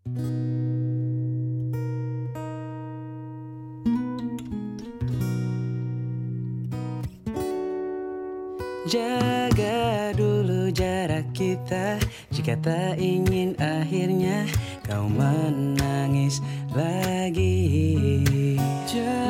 Jaga dulu jarak kita. Jika tak ingin akhirnya kau menangis lagi. Jangan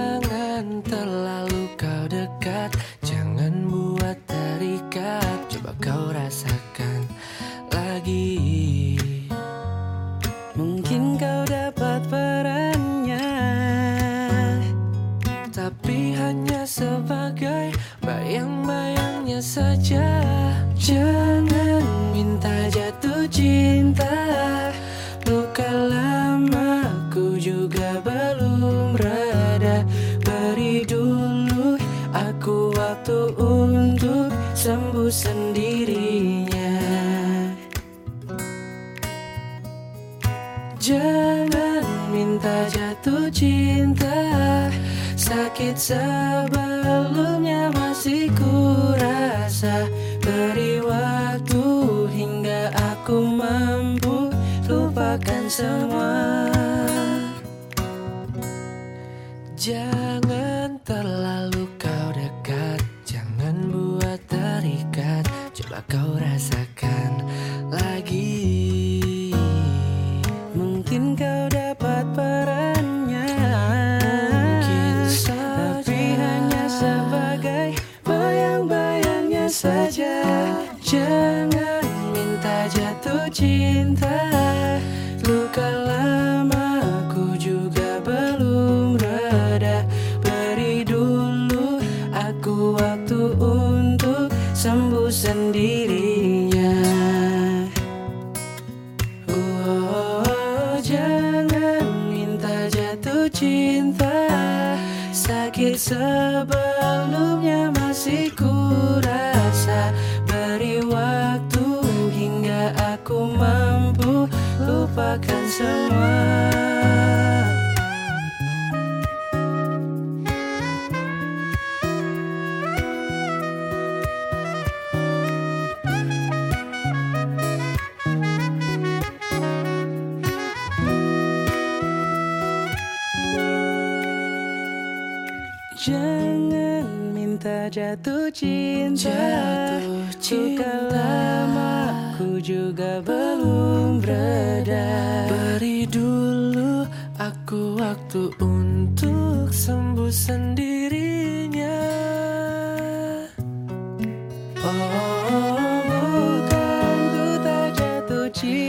Jangan minta jatuh cinta. Luka lamaku juga belum reda Beri dulu aku waktu untuk sembuh sendirinya. Jangan minta jatuh cinta. Sakit sebelumnya lupakan semua. Jangan terlalu kau dekat Jangan buat terikat. Coba kau rasakan lagi. Mungkin kau dapat perannya. Mungkin saja. Tapi hanya sebagai bayang-bayangnya saja. Jangan minta jatuh cinta cinta. Sakit sebelumnya masih kurasa Beri waktu hingga aku mampu lupakan semua Jangan minta jatuh cinta. Jatuh cinta. Luka lamaku juga belum reda Beri dulu aku waktu untuk sembuh sendirinya. Oh, bukan ku tak jatuh cinta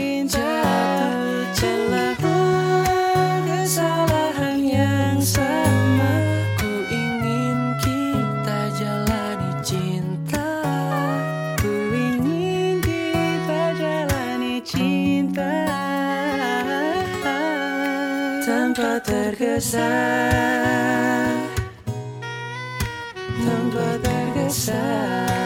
Tanpa tergesa. Tanpa tergesa